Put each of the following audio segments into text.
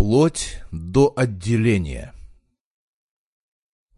Вплоть до отделения.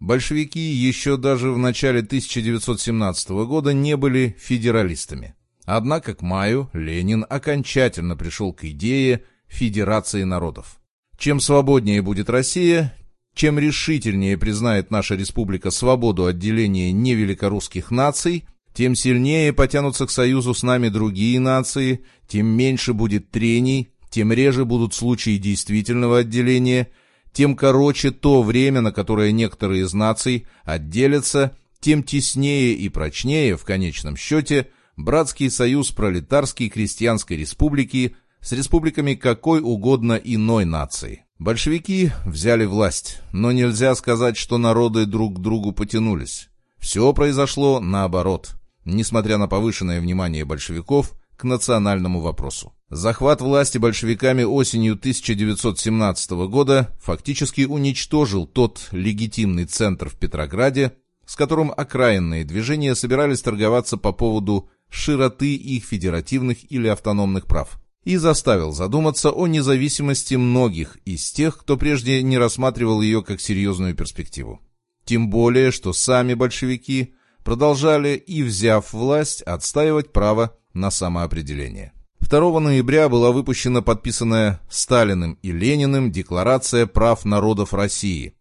Большевики еще даже в начале 1917 года не были федералистами. Однако к маю Ленин окончательно пришел к идее федерации народов. Чем свободнее будет Россия, чем решительнее признает наша республика свободу отделения невеликорусских наций, тем сильнее потянутся к союзу с нами другие нации, тем меньше будет трений, тем реже будут случаи действительного отделения, тем короче то время, на которое некоторые из наций отделятся, тем теснее и прочнее, в конечном счете, братский союз пролетарской крестьянской республики с республиками какой угодно иной нации. Большевики взяли власть, но нельзя сказать, что народы друг к другу потянулись. Все произошло наоборот, несмотря на повышенное внимание большевиков к национальному вопросу. Захват власти большевиками осенью 1917 года фактически уничтожил тот легитимный центр в Петрограде, с которым окраинные движения собирались торговаться по поводу широты их федеративных или автономных прав и заставил задуматься о независимости многих из тех, кто прежде не рассматривал ее как серьезную перспективу. Тем более, что сами большевики продолжали и, взяв власть, отстаивать право на самоопределение. 2 ноября была выпущена подписанная Сталиным и Лениным Декларация прав народов России.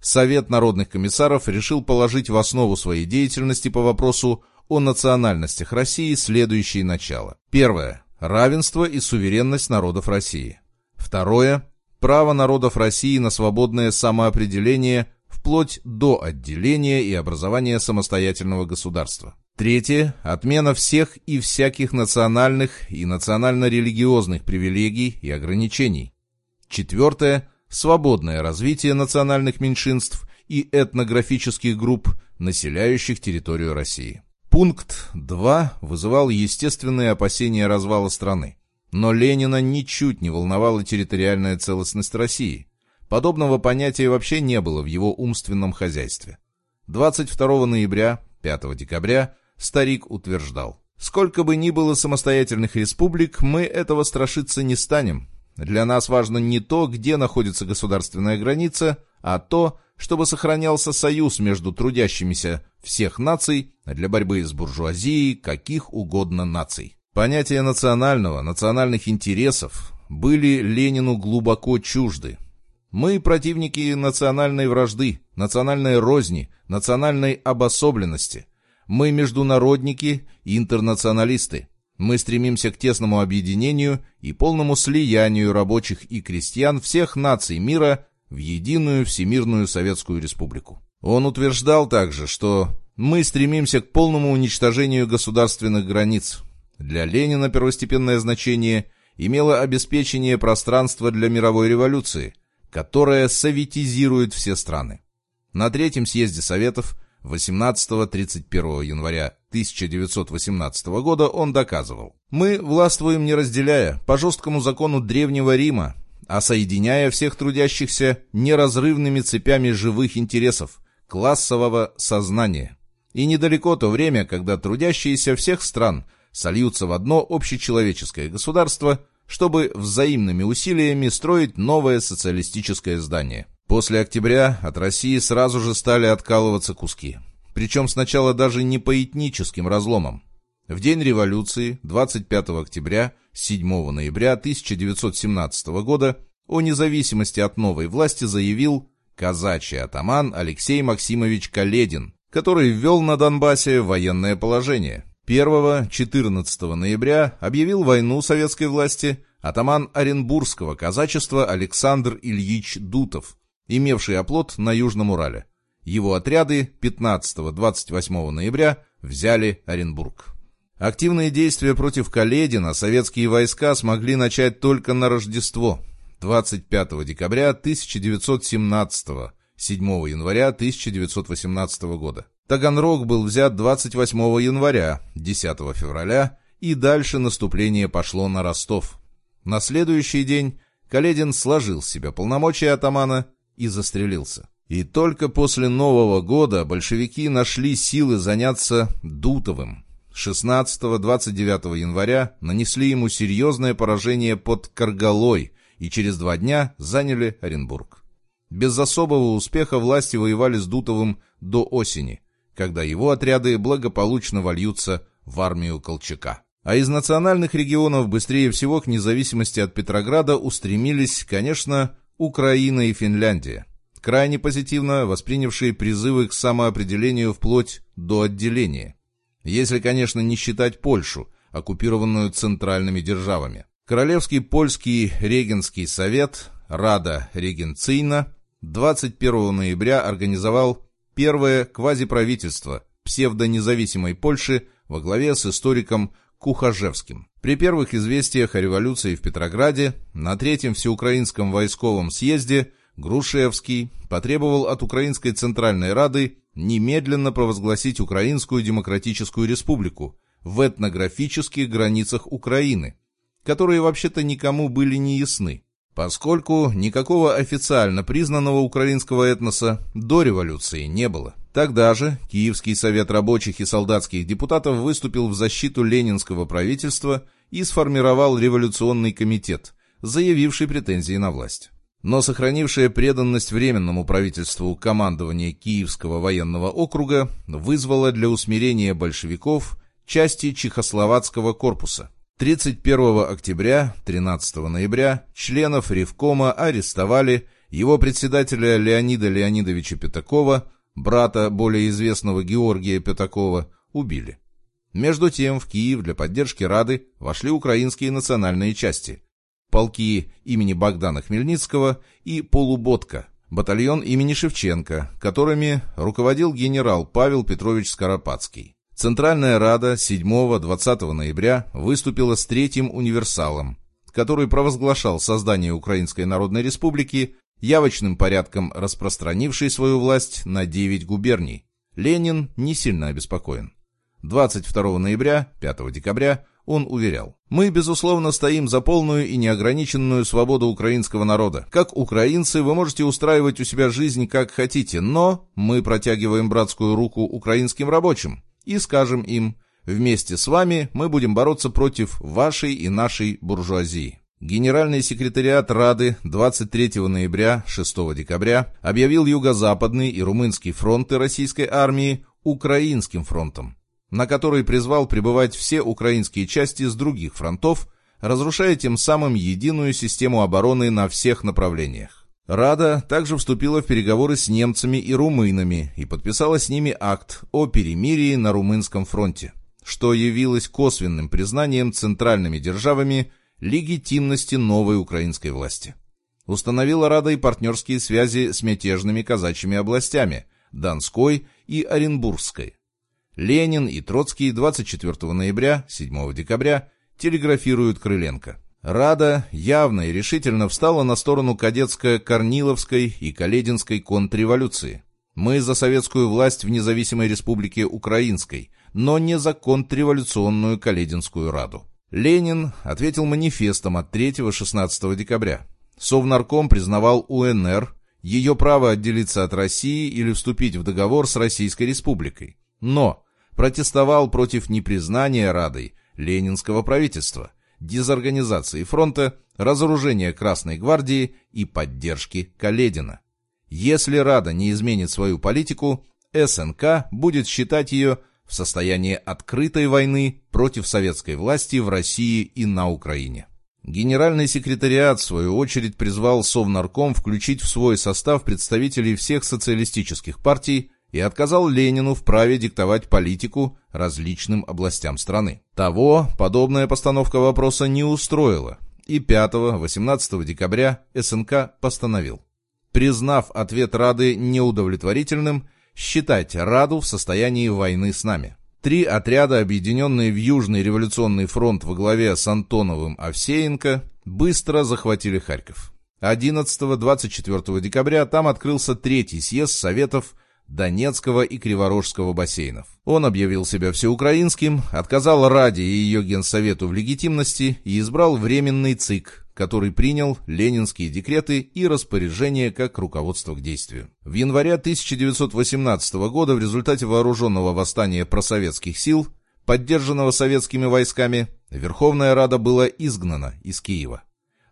Совет народных комиссаров решил положить в основу своей деятельности по вопросу о национальностях России следующие начала. Первое равенство и суверенность народов России. Второе – право народов России на свободное самоопределение вплоть до отделения и образования самостоятельного государства. Третье – отмена всех и всяких национальных и национально-религиозных привилегий и ограничений. Четвертое – свободное развитие национальных меньшинств и этнографических групп, населяющих территорию России. Пункт 2 вызывал естественные опасения развала страны. Но Ленина ничуть не волновала территориальная целостность России. Подобного понятия вообще не было в его умственном хозяйстве. 22 ноября, 5 декабря старик утверждал. «Сколько бы ни было самостоятельных республик, мы этого страшиться не станем. Для нас важно не то, где находится государственная граница, а то, чтобы сохранялся союз между трудящимися всех наций для борьбы с буржуазией каких угодно наций. Понятия национального, национальных интересов были Ленину глубоко чужды. Мы противники национальной вражды, национальной розни, национальной обособленности. Мы международники и интернационалисты. Мы стремимся к тесному объединению и полному слиянию рабочих и крестьян всех наций мира в единую Всемирную Советскую Республику. Он утверждал также, что «мы стремимся к полному уничтожению государственных границ». Для Ленина первостепенное значение имело обеспечение пространства для мировой революции, которая советизирует все страны. На Третьем съезде Советов 18-31 января 1918 года он доказывал «Мы властвуем не разделяя, по жесткому закону Древнего Рима, а соединяя всех трудящихся неразрывными цепями живых интересов, классового сознания. И недалеко то время, когда трудящиеся всех стран сольются в одно общечеловеческое государство, чтобы взаимными усилиями строить новое социалистическое здание. После октября от России сразу же стали откалываться куски. Причем сначала даже не по этническим разломам. В день революции, 25 октября, 7 ноября 1917 года о независимости от новой власти заявил казачий атаман Алексей Максимович Каледин, который ввел на Донбассе военное положение. 1-14 ноября объявил войну советской власти атаман Оренбургского казачества Александр Ильич Дутов, имевший оплот на Южном Урале. Его отряды 15-28 ноября взяли Оренбург. Активные действия против Каледина советские войска смогли начать только на Рождество, 25 декабря 1917 7 января 1918 года. Таганрог был взят 28 января, 10 февраля, и дальше наступление пошло на Ростов. На следующий день Каледин сложил с себя полномочия атамана и застрелился. И только после Нового года большевики нашли силы заняться Дутовым, 16-29 января нанесли ему серьезное поражение под Каргалой и через два дня заняли Оренбург. Без особого успеха власти воевали с Дутовым до осени, когда его отряды благополучно вольются в армию Колчака. А из национальных регионов быстрее всего к независимости от Петрограда устремились, конечно, Украина и Финляндия, крайне позитивно воспринявшие призывы к самоопределению вплоть до отделения. Если, конечно, не считать Польшу, оккупированную центральными державами. Королевский польский регенский совет Рада Регенцийна 21 ноября организовал первое квазиправительство псевдонезависимой Польши во главе с историком Кухажевским. При первых известиях о революции в Петрограде на Третьем Всеукраинском войсковом съезде Грушевский потребовал от Украинской Центральной Рады немедленно провозгласить Украинскую Демократическую Республику в этнографических границах Украины, которые вообще-то никому были не ясны, поскольку никакого официально признанного украинского этноса до революции не было. Тогда же Киевский совет рабочих и солдатских депутатов выступил в защиту ленинского правительства и сформировал революционный комитет, заявивший претензии на власть. Но сохранившая преданность Временному правительству командование Киевского военного округа вызвало для усмирения большевиков части Чехословацкого корпуса. 31 октября, 13 ноября членов Ревкома арестовали, его председателя Леонида Леонидовича Пятакова, брата более известного Георгия Пятакова, убили. Между тем в Киев для поддержки Рады вошли украинские национальные части. Полки имени Богдана Хмельницкого и Полуботка, батальон имени Шевченко, которыми руководил генерал Павел Петрович Скоропадский. Центральная Рада 7-20 ноября выступила с третьим универсалом, который провозглашал создание Украинской Народной Республики явочным порядком распространившей свою власть на 9 губерний. Ленин не сильно обеспокоен. 22 ноября, 5 декабря он уверял, «Мы, безусловно, стоим за полную и неограниченную свободу украинского народа. Как украинцы, вы можете устраивать у себя жизнь как хотите, но мы протягиваем братскую руку украинским рабочим и скажем им, вместе с вами мы будем бороться против вашей и нашей буржуазии. Генеральный секретариат Рады 23 ноября 6 декабря объявил Юго-Западный и Румынский фронты российской армии Украинским фронтом, на который призвал прибывать все украинские части с других фронтов, разрушая тем самым единую систему обороны на всех направлениях. Рада также вступила в переговоры с немцами и румынами и подписала с ними акт о перемирии на румынском фронте, что явилось косвенным признанием центральными державами легитимности новой украинской власти. Установила Рада и партнерские связи с мятежными казачьими областями Донской и Оренбургской. Ленин и Троцкий 24 ноября, 7 декабря телеграфируют Крыленко. Рада явно и решительно встала на сторону кадетско-корниловской и калединской контрреволюции. Мы за советскую власть в независимой республике Украинской, но не за контрреволюционную Калединскую Раду. Ленин ответил манифестом от 3-16 декабря. Совнарком признавал УНР ее право отделиться от России или вступить в договор с Российской Республикой, но протестовал против непризнания Радой ленинского правительства – дезорганизации фронта, разоружения Красной гвардии и поддержки Каледина. Если Рада не изменит свою политику, СНК будет считать ее в состоянии открытой войны против советской власти в России и на Украине. Генеральный секретариат, в свою очередь, призвал Совнарком включить в свой состав представителей всех социалистических партий и отказал Ленину в праве диктовать политику различным областям страны. Того подобная постановка вопроса не устроила, и 5-18 декабря СНК постановил, признав ответ Рады неудовлетворительным, считать Раду в состоянии войны с нами. Три отряда, объединенные в Южный революционный фронт во главе с Антоновым Овсеенко, быстро захватили Харьков. 11-24 декабря там открылся третий съезд Советов Донецкого и Криворожского бассейнов. Он объявил себя всеукраинским, отказал Раде и ее генсовету в легитимности и избрал Временный ЦИК, который принял ленинские декреты и распоряжения как руководство к действию. В январе 1918 года в результате вооруженного восстания просоветских сил, поддержанного советскими войсками, Верховная Рада была изгнана из Киева.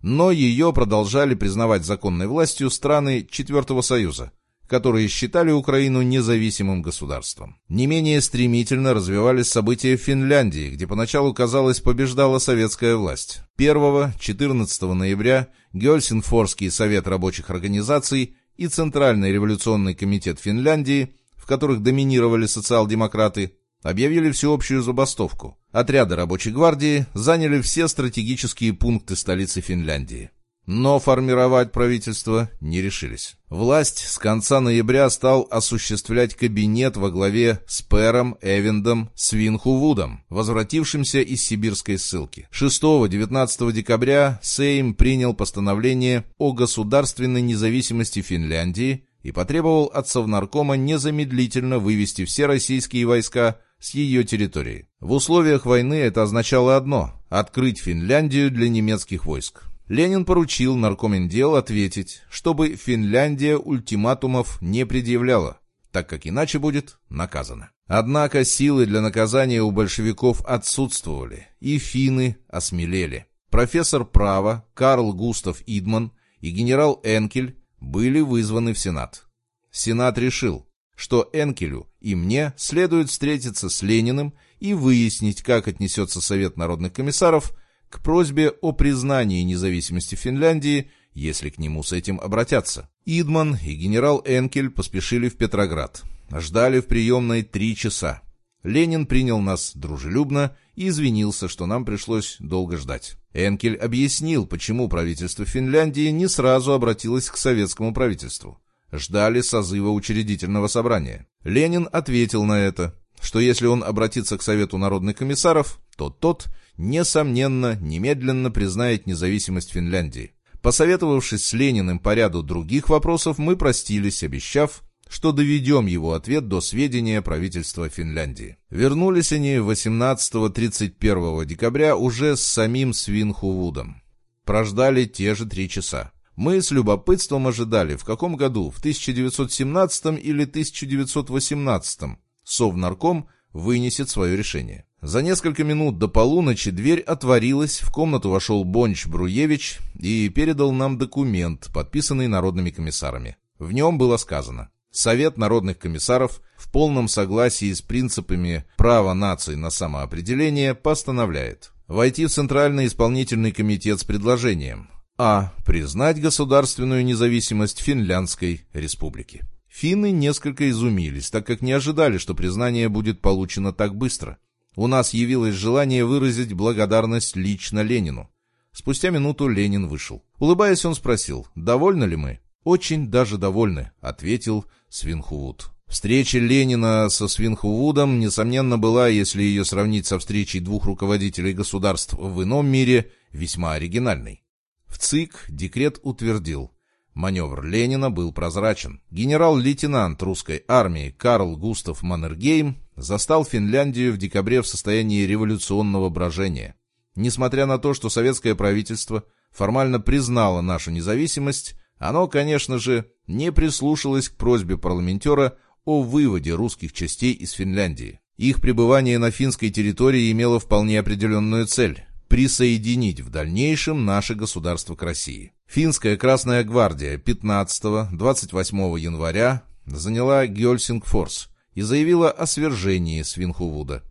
но ее продолжали признавать законной властью страны Четвертого Союза, которые считали Украину независимым государством. Не менее стремительно развивались события в Финляндии, где поначалу, казалось, побеждала советская власть. 1-14 ноября Гельсинфорский совет рабочих организаций и Центральный революционный комитет Финляндии, в которых доминировали социал-демократы, объявили всеобщую забастовку. Отряды рабочей гвардии заняли все стратегические пункты столицы Финляндии. Но формировать правительство не решились. Власть с конца ноября стал осуществлять кабинет во главе с Пером Эвендом Свинхувудом, возвратившимся из сибирской ссылки. 6-19 декабря Сейм принял постановление о государственной независимости Финляндии и потребовал от Совнаркома незамедлительно вывести все российские войска с ее территории. В условиях войны это означало одно – открыть Финляндию для немецких войск. Ленин поручил наркомендел ответить, чтобы Финляндия ультиматумов не предъявляла, так как иначе будет наказана. Однако силы для наказания у большевиков отсутствовали, и финны осмелели. Профессор права Карл Густав Идман и генерал Энкель были вызваны в Сенат. Сенат решил, что Энкелю и мне следует встретиться с Лениным и выяснить, как отнесется Совет народных комиссаров – к просьбе о признании независимости Финляндии, если к нему с этим обратятся. Идман и генерал Энкель поспешили в Петроград. Ждали в приемной три часа. Ленин принял нас дружелюбно и извинился, что нам пришлось долго ждать. Энкель объяснил, почему правительство Финляндии не сразу обратилось к советскому правительству. Ждали созыва учредительного собрания. Ленин ответил на это, что если он обратится к Совету народных комиссаров, то тот несомненно, немедленно признает независимость Финляндии. Посоветовавшись с Лениным по ряду других вопросов, мы простились, обещав, что доведем его ответ до сведения правительства Финляндии. Вернулись они 18-31 декабря уже с самим Свинхувудом. Прождали те же три часа. Мы с любопытством ожидали, в каком году, в 1917 или 1918, Совнарком вынесет свое решение. За несколько минут до полуночи дверь отворилась, в комнату вошел Бонч Бруевич и передал нам документ, подписанный народными комиссарами. В нем было сказано «Совет народных комиссаров в полном согласии с принципами права нации на самоопределение постановляет войти в Центральный исполнительный комитет с предложением а. Признать государственную независимость Финляндской республики. Финны несколько изумились, так как не ожидали, что признание будет получено так быстро. У нас явилось желание выразить благодарность лично Ленину. Спустя минуту Ленин вышел. Улыбаясь, он спросил, довольны ли мы? «Очень даже довольны», — ответил Свинхувуд. Встреча Ленина со Свинхувудом, несомненно, была, если ее сравнить со встречей двух руководителей государств в ином мире, весьма оригинальной. В ЦИК декрет утвердил. Маневр Ленина был прозрачен. Генерал-лейтенант русской армии Карл Густав Маннергейм застал Финляндию в декабре в состоянии революционного брожения. Несмотря на то, что советское правительство формально признало нашу независимость, оно, конечно же, не прислушалось к просьбе парламентера о выводе русских частей из Финляндии. Их пребывание на финской территории имело вполне определенную цель – присоединить в дальнейшем наше государство к России. Финская Красная Гвардия 15-28 января заняла Гельсингфорс – и заявила о свержении Свинхувуда.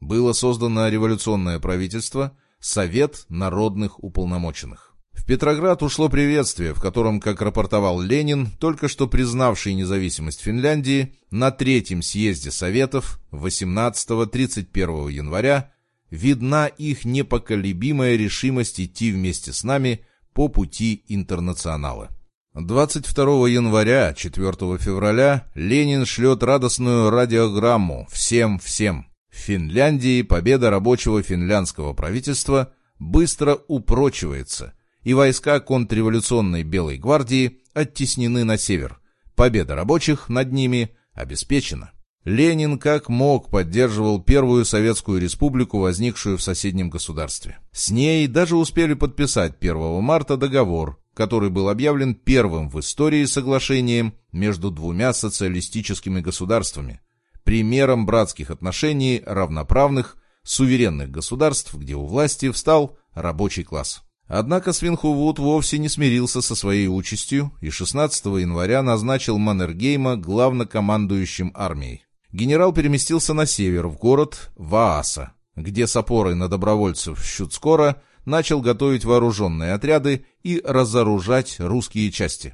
Было создано революционное правительство Совет народных уполномоченных. В Петроград ушло приветствие, в котором, как рапортовал Ленин, только что признавший независимость Финляндии, на третьем съезде Советов 18-31 января видна их непоколебимая решимость идти вместе с нами по пути интернационала. 22 января, 4 февраля Ленин шлет радостную радиограмму «Всем-всем». В Финляндии победа рабочего финляндского правительства быстро упрочивается, и войска контрреволюционной Белой гвардии оттеснены на север. Победа рабочих над ними обеспечена. Ленин как мог поддерживал первую советскую республику, возникшую в соседнем государстве. С ней даже успели подписать 1 марта договор, который был объявлен первым в истории соглашением между двумя социалистическими государствами, примером братских отношений равноправных, суверенных государств, где у власти встал рабочий класс. Однако Свинхувуд вовсе не смирился со своей участью и 16 января назначил Маннергейма главнокомандующим армией. Генерал переместился на север, в город Вааса, где с опорой на добровольцев Щуцкора начал готовить вооруженные отряды и разоружать русские части.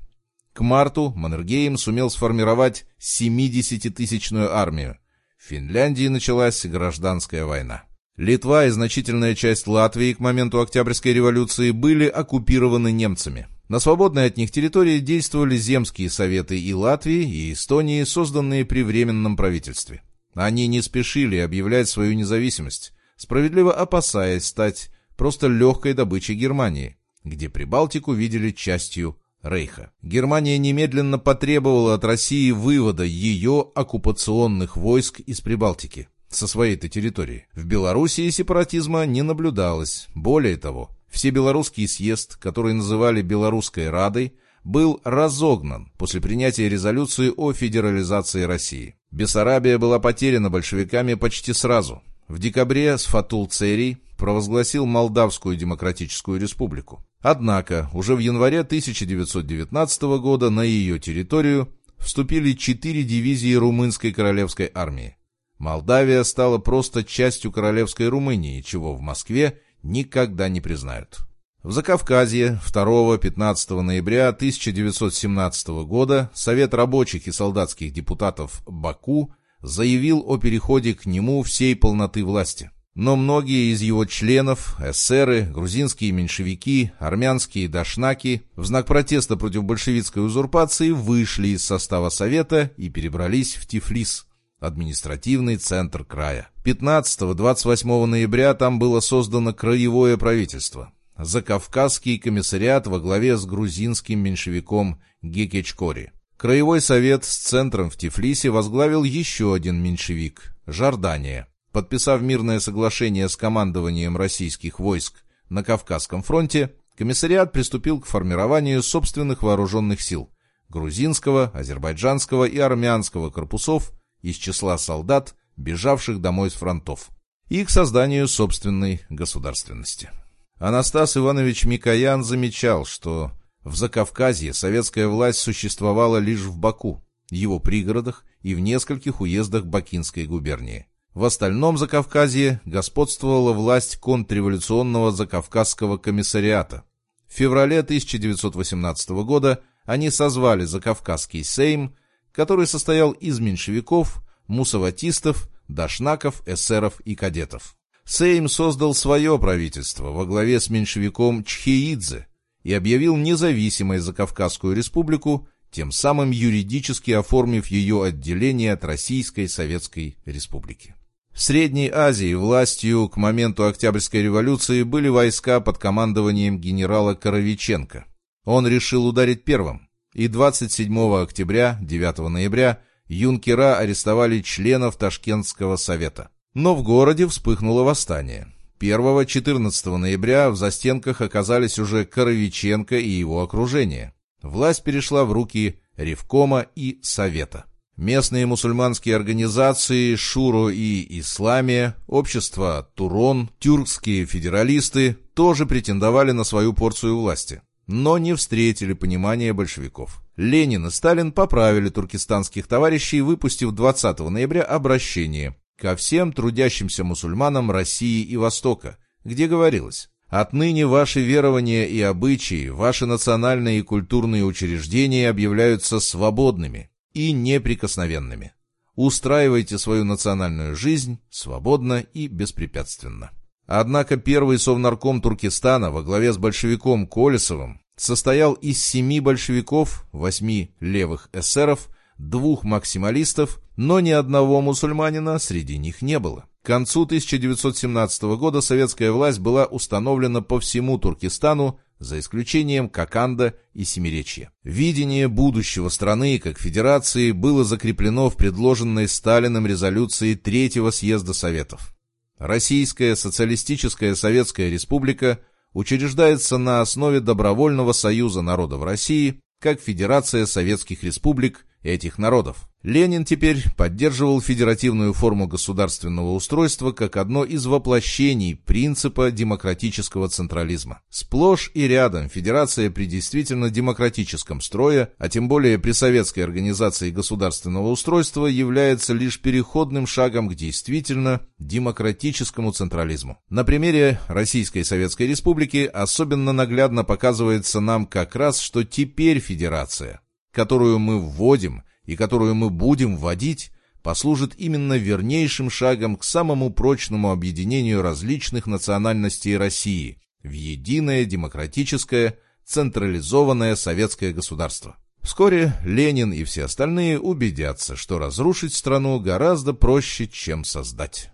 К марту Маннергейм сумел сформировать 70-тысячную армию. В Финляндии началась гражданская война. Литва и значительная часть Латвии к моменту Октябрьской революции были оккупированы немцами. На свободной от них территории действовали земские советы и Латвии, и Эстонии, созданные при Временном правительстве. Они не спешили объявлять свою независимость, справедливо опасаясь стать просто легкой добычей Германии, где Прибалтику видели частью Рейха. Германия немедленно потребовала от России вывода ее оккупационных войск из Прибалтики со своей-то территории. В Белоруссии сепаратизма не наблюдалось. Более того, Всебелорусский съезд, который называли Белорусской Радой, был разогнан после принятия резолюции о федерализации России. Бессарабия была потеряна большевиками почти сразу. В декабре Сфатул Церий провозгласил Молдавскую Демократическую Республику. Однако уже в январе 1919 года на ее территорию вступили четыре дивизии румынской королевской армии. Молдавия стала просто частью королевской Румынии, чего в Москве никогда не признают. В Закавказье 2-15 ноября 1917 года Совет рабочих и солдатских депутатов Баку заявил о переходе к нему всей полноты власти. Но многие из его членов, эсеры, грузинские меньшевики, армянские дашнаки, в знак протеста против большевистской узурпации вышли из состава Совета и перебрались в Тифлис, административный центр края. 15-28 ноября там было создано краевое правительство. Закавказский комиссариат во главе с грузинским меньшевиком Гекечкори. Краевой совет с центром в Тифлисе возглавил еще один меньшевик – Жордания. Подписав мирное соглашение с командованием российских войск на Кавказском фронте, комиссариат приступил к формированию собственных вооруженных сил – грузинского, азербайджанского и армянского корпусов из числа солдат, бежавших домой с фронтов, и к созданию собственной государственности. Анастас Иванович Микоян замечал, что в Закавказье советская власть существовала лишь в Баку, его пригородах и в нескольких уездах Бакинской губернии. В остальном Закавказье господствовала власть контрреволюционного Закавказского комиссариата. В феврале 1918 года они созвали Закавказский сейм который состоял из меньшевиков, мусаватистов, дашнаков, эсеров и кадетов. Сейм создал свое правительство во главе с меньшевиком Чхеидзе и объявил независимой Закавказскую республику, тем самым юридически оформив ее отделение от Российской Советской Республики. В Средней Азии властью к моменту Октябрьской революции были войска под командованием генерала Коровиченко. Он решил ударить первым, и 27 октября, 9 ноября юнкера арестовали членов Ташкентского совета. Но в городе вспыхнуло восстание. 1-14 ноября в застенках оказались уже Коровиченко и его окружение. Власть перешла в руки Ревкома и Совета. Местные мусульманские организации Шуру и Исламия, общество Турон, тюркские федералисты тоже претендовали на свою порцию власти но не встретили понимания большевиков. Ленин и Сталин поправили туркестанских товарищей, выпустив 20 ноября обращение ко всем трудящимся мусульманам России и Востока, где говорилось «Отныне ваши верования и обычаи, ваши национальные и культурные учреждения объявляются свободными и неприкосновенными. Устраивайте свою национальную жизнь свободно и беспрепятственно». Однако первый совнарком Туркестана во главе с большевиком Колесовым состоял из семи большевиков, восьми левых эсеров, двух максималистов, но ни одного мусульманина среди них не было. К концу 1917 года советская власть была установлена по всему Туркестану, за исключением Коканда и Семиречья. Видение будущего страны как федерации было закреплено в предложенной Сталиным резолюции Третьего съезда Советов. Российская социалистическая Советская Республика учреждается на основе Добровольного союза народов России как Федерация Советских Республик этих народов. Ленин теперь поддерживал федеративную форму государственного устройства как одно из воплощений принципа демократического централизма. Сплошь и рядом федерация при действительно демократическом строе, а тем более при советской организации государственного устройства, является лишь переходным шагом к действительно демократическому централизму. На примере Российской Советской Республики особенно наглядно показывается нам как раз, что теперь федерация, которую мы вводим – и которую мы будем вводить, послужит именно вернейшим шагом к самому прочному объединению различных национальностей России в единое демократическое, централизованное советское государство. Вскоре Ленин и все остальные убедятся, что разрушить страну гораздо проще, чем создать.